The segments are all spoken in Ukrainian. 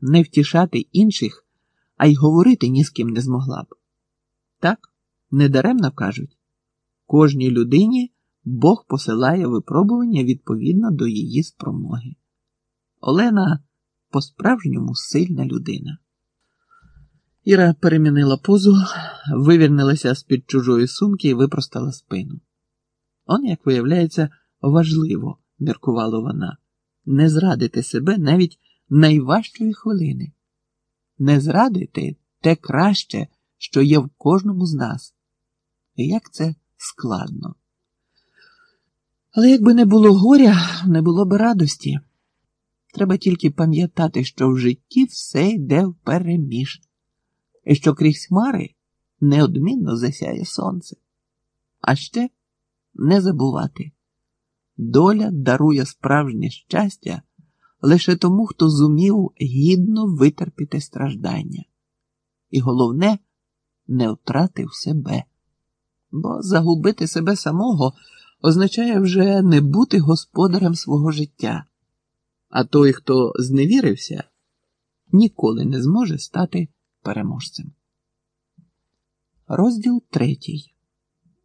не втішати інших, а й говорити ні з ким не змогла б. Так, недаремно кажуть кожній людині Бог посилає випробування відповідно до її спромоги. Олена по-справжньому сильна людина. Іра перемінила позу, вивірнилася з під чужої сумки і випростала спину. Он, як виявляється, важливо, міркувала вона, не зрадити себе навіть найважчої хвилини. Не зрадити те краще, що є в кожному з нас. І як це складно. Але якби не було горя, не було б радості. Треба тільки пам'ятати, що в житті все йде впереміж, і що крізь хмари неодмінно засяє сонце. А ще не забувати доля дарує справжнє щастя лише тому, хто зумів гідно витерпіти страждання. І головне, не втратив себе. Бо загубити себе самого означає вже не бути господарем свого життя, а той, хто зневірився, ніколи не зможе стати переможцем. Розділ третій.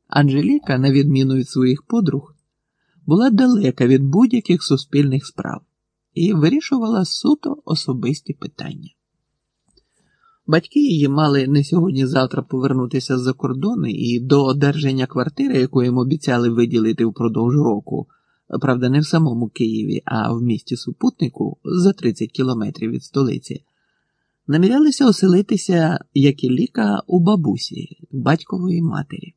Анжеліка, на відміну від своїх подруг, була далека від будь-яких суспільних справ і вирішувала суто особисті питання. Батьки її мали не сьогодні-завтра повернутися з-за кордону і до одержання квартири, яку їм обіцяли виділити впродовж року, правда, не в самому Києві, а в місті супутнику за 30 кілометрів від столиці, намірялися оселитися, як і ліка, у бабусі, батькової матері.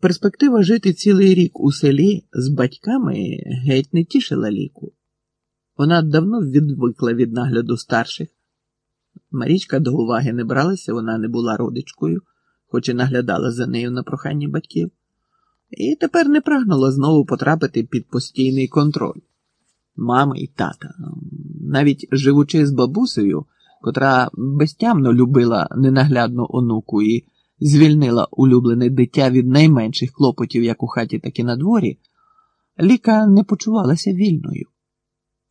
Перспектива жити цілий рік у селі з батьками геть не тішила ліку. Вона давно відвикла від нагляду старших. Марічка до уваги не бралася, вона не була родичкою, хоч і наглядала за нею на прохання батьків, і тепер не прагнула знову потрапити під постійний контроль. Мами і тата, навіть живучи з бабусею, котра безтямно любила ненаглядну онуку і звільнила улюблене дитя від найменших клопотів як у хаті, так і на дворі, Ліка не почувалася вільною,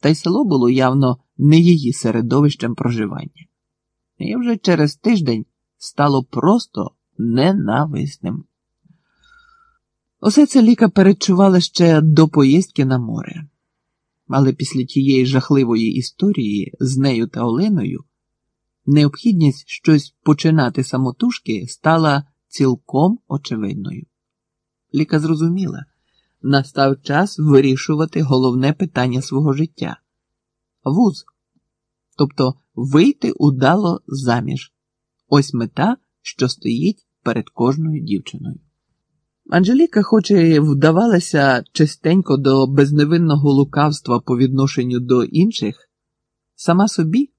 та й село було явно не її середовищем проживання і вже через тиждень стало просто ненависним. Усе це Ліка передчувала ще до поїздки на море, але після тієї жахливої історії з нею та Оленою необхідність щось починати самотужки стала цілком очевидною. Ліка зрозуміла, настав час вирішувати головне питання свого життя вуз, тобто вийти удало заміж. Ось мета, що стоїть перед кожною дівчиною. Анжеліка, хоч і вдавалася частенько до безневинного лукавства по відношенню до інших, сама собі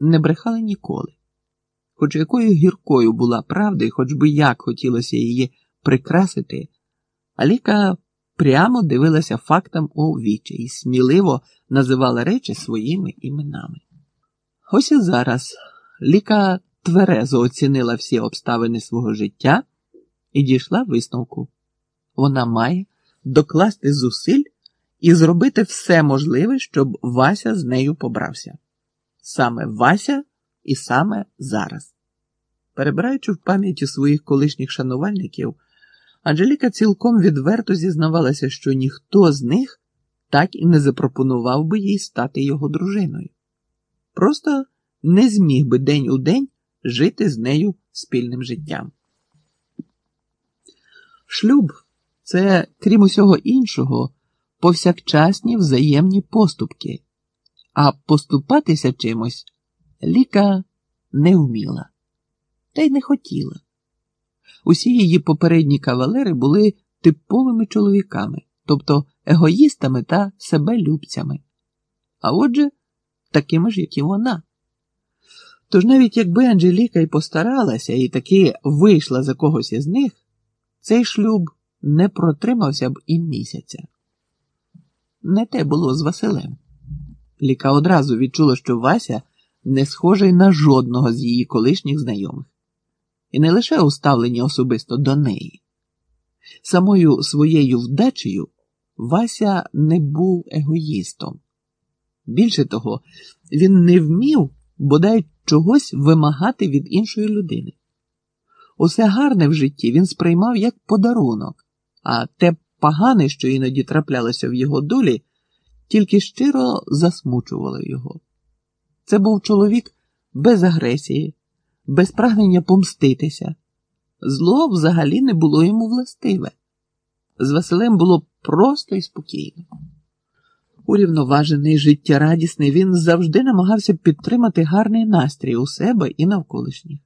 не брехала ніколи. Хоч якою гіркою була правда, і хоч би як хотілося її прикрасити, Аліка прямо дивилася фактам у вічі і сміливо називала речі своїми іменами. Ось і зараз Ліка тверезо оцінила всі обставини свого життя і дійшла висновку. Вона має докласти зусиль і зробити все можливе, щоб Вася з нею побрався. Саме Вася і саме зараз. Перебираючи в пам'яті своїх колишніх шанувальників, Анжеліка цілком відверто зізнавалася, що ніхто з них так і не запропонував би їй стати його дружиною. Просто не зміг би день у день жити з нею спільним життям. Шлюб це, крім усього іншого, повсякчасні взаємні поступки, а поступатися чимось ліка не вміла та й не хотіла. Усі її попередні кавалери були типовими чоловіками, тобто егоїстами та себелюбцями, а отже, такими ж, як і вона. Тож навіть якби Анжеліка й постаралася і таки вийшла за когось із них, цей шлюб не протримався б і місяця. Не те було з Василем. Ліка одразу відчула, що Вася не схожий на жодного з її колишніх знайомих, і не лише уставлені особисто до неї. Самою своєю вдачею Вася не був егоїстом. Більше того, він не вмів бодай чогось вимагати від іншої людини. Усе гарне в житті він сприймав як подарунок, а те погане, що іноді траплялося в його долі, тільки щиро засмучувало його. Це був чоловік без агресії, без прагнення помститися. Зло взагалі не було йому властиве. З Василем було просто і спокійно. Урівноважений, життєрадісний, він завжди намагався підтримати гарний настрій у себе і навколишніх.